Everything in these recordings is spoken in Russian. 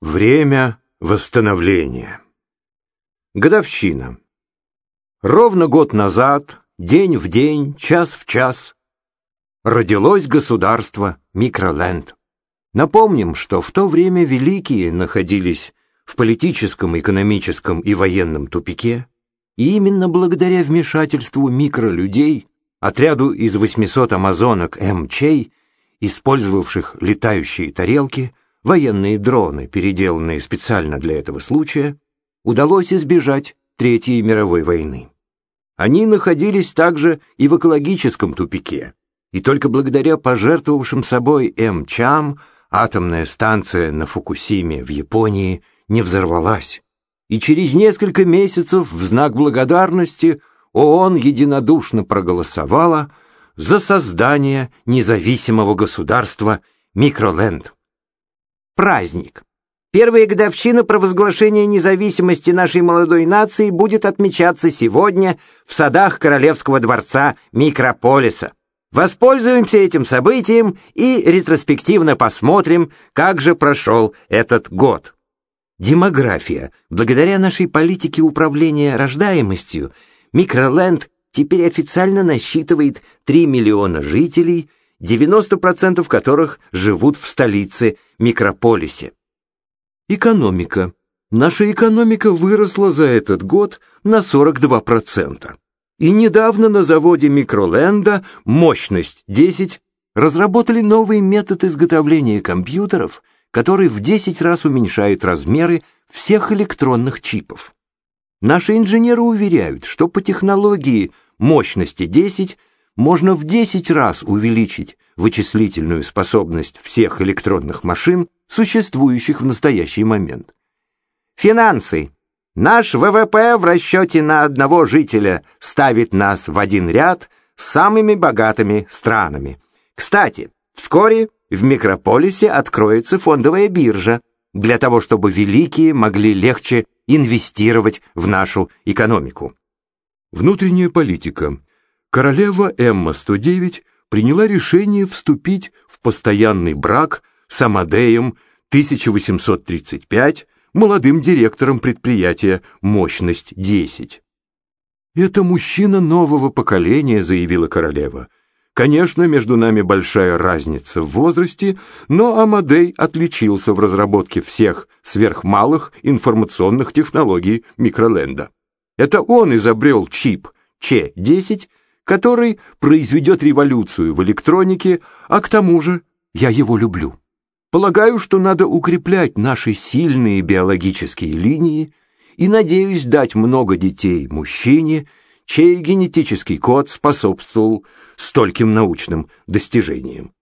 Время восстановления. Годовщина. Ровно год назад, день в день, час в час, родилось государство Микроленд. Напомним, что в то время великие находились в политическом, экономическом и военном тупике, и именно благодаря вмешательству микролюдей, отряду из 800 амазонок МЧей, использовавших летающие тарелки, военные дроны, переделанные специально для этого случая, удалось избежать Третьей мировой войны. Они находились также и в экологическом тупике, и только благодаря пожертвовавшим собой МЧАМ атомная станция на Фукусиме в Японии не взорвалась. И через несколько месяцев в знак благодарности ООН единодушно проголосовала за создание независимого государства Микроленд праздник. Первая годовщина провозглашения независимости нашей молодой нации будет отмечаться сегодня в садах Королевского дворца Микрополиса. Воспользуемся этим событием и ретроспективно посмотрим, как же прошел этот год. Демография. Благодаря нашей политике управления рождаемостью, Микроленд теперь официально насчитывает 3 миллиона жителей – 90% которых живут в столице, микрополисе. Экономика. Наша экономика выросла за этот год на 42%. И недавно на заводе Микроленда мощность 10 разработали новый метод изготовления компьютеров, который в 10 раз уменьшает размеры всех электронных чипов. Наши инженеры уверяют, что по технологии мощности 10 можно в 10 раз увеличить вычислительную способность всех электронных машин, существующих в настоящий момент. Финансы. Наш ВВП в расчете на одного жителя ставит нас в один ряд с самыми богатыми странами. Кстати, вскоре в микрополисе откроется фондовая биржа для того, чтобы великие могли легче инвестировать в нашу экономику. Внутренняя политика. Королева Эмма-109 приняла решение вступить в постоянный брак с Амадеем 1835, молодым директором предприятия «Мощность-10». «Это мужчина нового поколения», — заявила королева. «Конечно, между нами большая разница в возрасте, но Амадей отличился в разработке всех сверхмалых информационных технологий Микроленда. Это он изобрел чип Ч-10 который произведет революцию в электронике, а к тому же я его люблю. Полагаю, что надо укреплять наши сильные биологические линии и надеюсь дать много детей мужчине, чей генетический код способствовал стольким научным достижениям.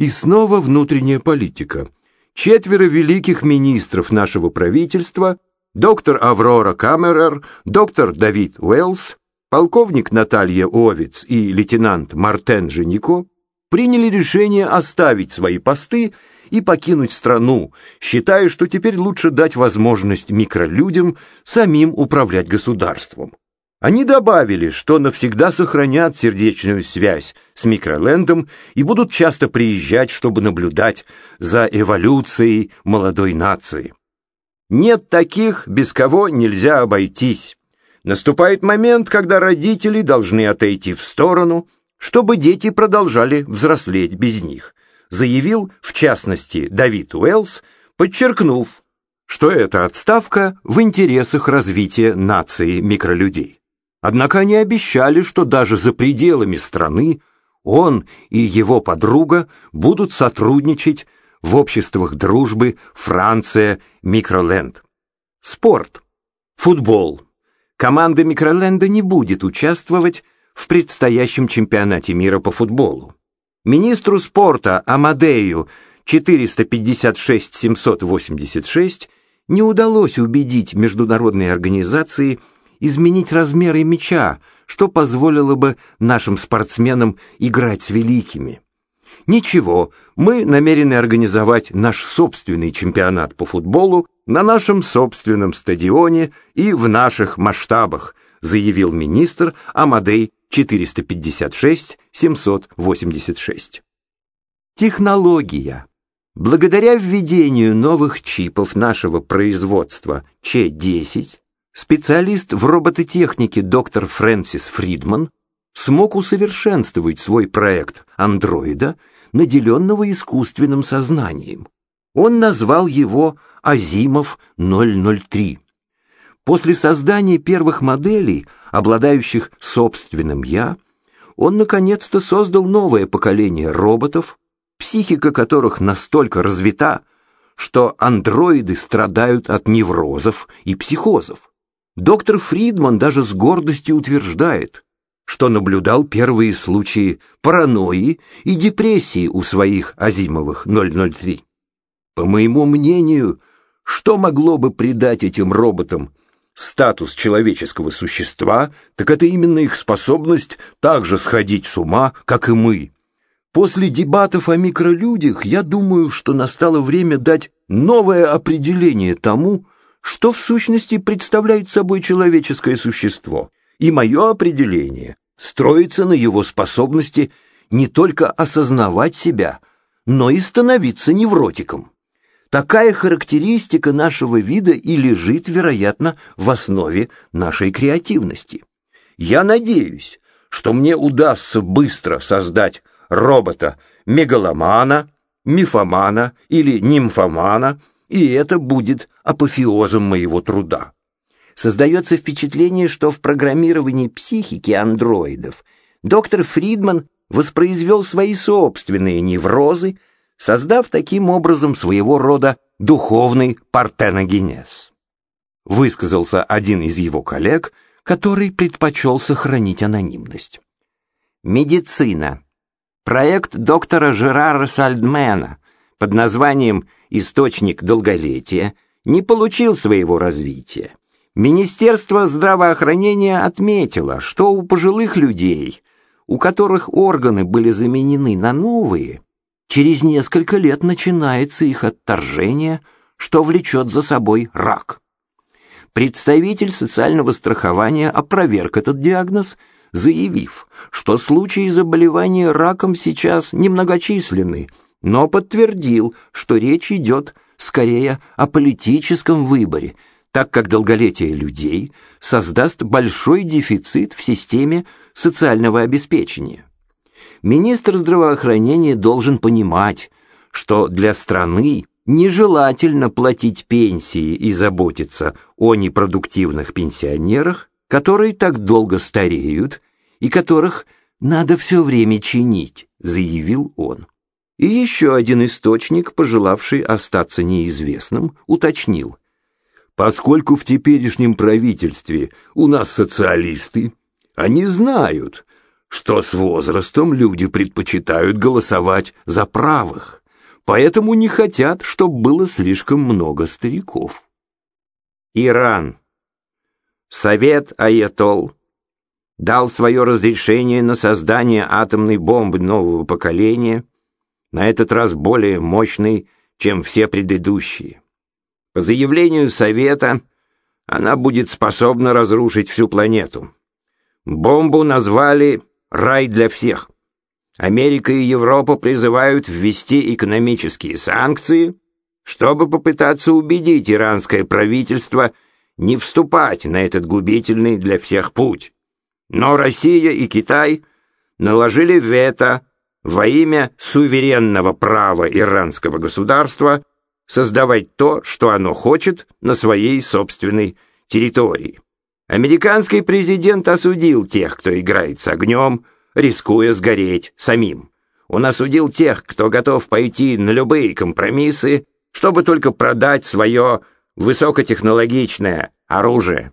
И снова внутренняя политика. Четверо великих министров нашего правительства, доктор Аврора Камерер, доктор Давид Уэллс, полковник Наталья Овец и лейтенант Мартен Женико приняли решение оставить свои посты и покинуть страну, считая, что теперь лучше дать возможность микролюдям самим управлять государством. Они добавили, что навсегда сохранят сердечную связь с микролендом и будут часто приезжать, чтобы наблюдать за эволюцией молодой нации. Нет таких, без кого нельзя обойтись. Наступает момент, когда родители должны отойти в сторону, чтобы дети продолжали взрослеть без них, заявил, в частности, Давид Уэллс, подчеркнув, что эта отставка в интересах развития нации микролюдей. Однако они обещали, что даже за пределами страны он и его подруга будут сотрудничать в обществах дружбы Франция Микроленд. Спорт. Футбол команда Микроленда не будет участвовать в предстоящем чемпионате мира по футболу. Министру спорта Амадею 456-786 не удалось убедить международные организации изменить размеры мяча, что позволило бы нашим спортсменам играть с великими. Ничего, мы намерены организовать наш собственный чемпионат по футболу на нашем собственном стадионе и в наших масштабах, заявил министр Амадей 456-786. Технология. Благодаря введению новых чипов нашего производства Ч-10, специалист в робототехнике доктор Фрэнсис Фридман смог усовершенствовать свой проект андроида, наделенного искусственным сознанием. Он назвал его Азимов 003. После создания первых моделей, обладающих собственным «я», он наконец-то создал новое поколение роботов, психика которых настолько развита, что андроиды страдают от неврозов и психозов. Доктор Фридман даже с гордостью утверждает, что наблюдал первые случаи паранойи и депрессии у своих Азимовых 003. По моему мнению, что могло бы придать этим роботам статус человеческого существа, так это именно их способность также сходить с ума, как и мы. После дебатов о микролюдях я думаю, что настало время дать новое определение тому, что в сущности представляет собой человеческое существо. И мое определение строится на его способности не только осознавать себя, но и становиться невротиком. Такая характеристика нашего вида и лежит, вероятно, в основе нашей креативности. Я надеюсь, что мне удастся быстро создать робота мегаломана, мифомана или нимфомана, и это будет апофеозом моего труда. Создается впечатление, что в программировании психики андроидов доктор Фридман воспроизвел свои собственные неврозы, создав таким образом своего рода духовный партеногенез. Высказался один из его коллег, который предпочел сохранить анонимность. Медицина. Проект доктора Жерара Сальдмена под названием «Источник долголетия» не получил своего развития. Министерство здравоохранения отметило, что у пожилых людей, у которых органы были заменены на новые, через несколько лет начинается их отторжение, что влечет за собой рак. Представитель социального страхования опроверг этот диагноз – заявив, что случаи заболевания раком сейчас немногочисленны, но подтвердил, что речь идет скорее о политическом выборе, так как долголетие людей создаст большой дефицит в системе социального обеспечения. Министр здравоохранения должен понимать, что для страны нежелательно платить пенсии и заботиться о непродуктивных пенсионерах, которые так долго стареют и которых надо все время чинить, заявил он. И еще один источник, пожелавший остаться неизвестным, уточнил. Поскольку в теперешнем правительстве у нас социалисты, они знают, что с возрастом люди предпочитают голосовать за правых, поэтому не хотят, чтобы было слишком много стариков. Иран Совет Аятол дал свое разрешение на создание атомной бомбы нового поколения, на этот раз более мощной, чем все предыдущие. По заявлению Совета, она будет способна разрушить всю планету. Бомбу назвали «рай для всех». Америка и Европа призывают ввести экономические санкции, чтобы попытаться убедить иранское правительство – не вступать на этот губительный для всех путь. Но Россия и Китай наложили вето во имя суверенного права иранского государства создавать то, что оно хочет на своей собственной территории. Американский президент осудил тех, кто играет с огнем, рискуя сгореть самим. Он осудил тех, кто готов пойти на любые компромиссы, чтобы только продать свое высокотехнологичное оружие.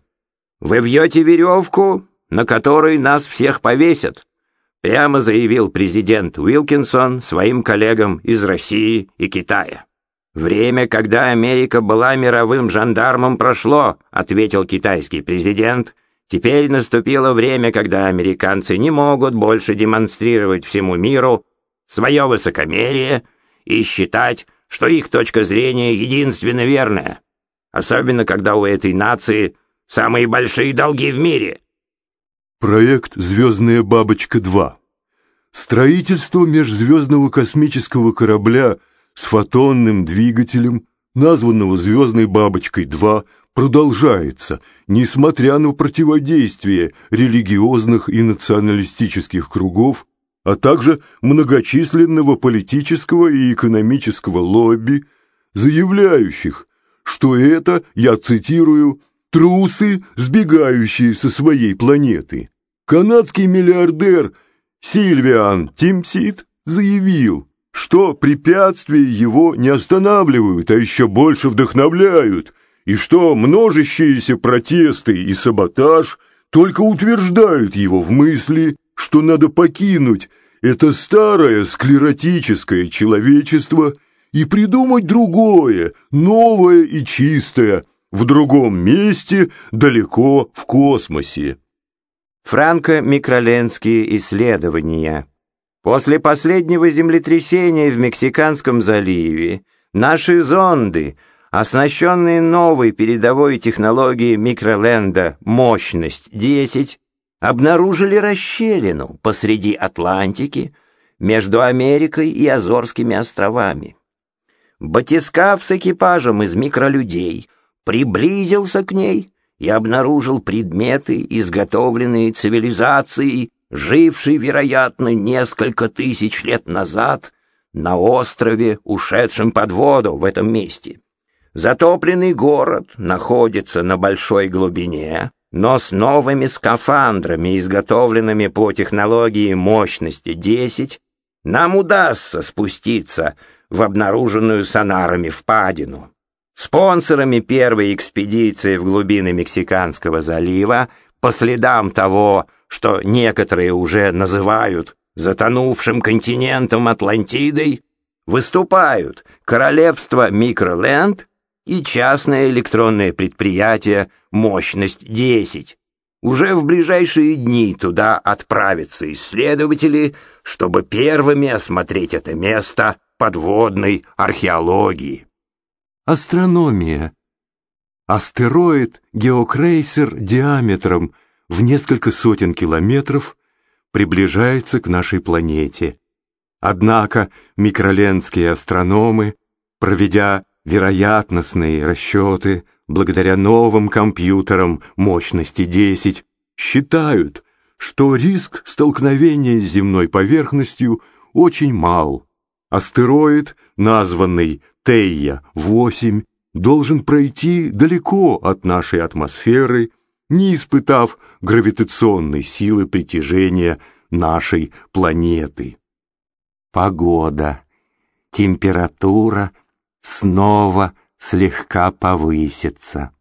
Вы вьете веревку, на которой нас всех повесят, прямо заявил президент Уилкинсон своим коллегам из России и Китая. «Время, когда Америка была мировым жандармом, прошло», ответил китайский президент. «Теперь наступило время, когда американцы не могут больше демонстрировать всему миру свое высокомерие и считать, что их точка зрения единственно верная особенно когда у этой нации самые большие долги в мире. Проект «Звездная бабочка-2». Строительство межзвездного космического корабля с фотонным двигателем, названного «Звездной бабочкой-2», продолжается, несмотря на противодействие религиозных и националистических кругов, а также многочисленного политического и экономического лобби, заявляющих, что это, я цитирую, «трусы, сбегающие со своей планеты». Канадский миллиардер Сильвиан Тимсит заявил, что препятствия его не останавливают, а еще больше вдохновляют, и что множащиеся протесты и саботаж только утверждают его в мысли, что надо покинуть это старое склеротическое человечество и придумать другое, новое и чистое, в другом месте, далеко в космосе. Франко-микроленские исследования После последнего землетрясения в Мексиканском заливе наши зонды, оснащенные новой передовой технологией микроленда «Мощность 10», обнаружили расщелину посреди Атлантики между Америкой и Азорскими островами. Батискаф с экипажем из микролюдей приблизился к ней и обнаружил предметы, изготовленные цивилизацией, живший, вероятно, несколько тысяч лет назад на острове, ушедшем под воду в этом месте. Затопленный город находится на большой глубине, но с новыми скафандрами, изготовленными по технологии мощности 10, нам удастся спуститься в обнаруженную сонарами впадину. Спонсорами первой экспедиции в глубины Мексиканского залива по следам того, что некоторые уже называют затонувшим континентом Атлантидой, выступают Королевство Микроленд и частное электронное предприятие «Мощность 10». Уже в ближайшие дни туда отправятся исследователи, чтобы первыми осмотреть это место подводной археологии. Астрономия. Астероид геокрейсер диаметром – в несколько сотен километров приближается к нашей планете. Однако микроленские астрономы, проведя вероятностные расчеты благодаря новым компьютерам мощности 10, считают, что риск столкновения с земной поверхностью очень мал. Астероид, названный Тея-8, должен пройти далеко от нашей атмосферы не испытав гравитационной силы притяжения нашей планеты. Погода, температура снова слегка повысится.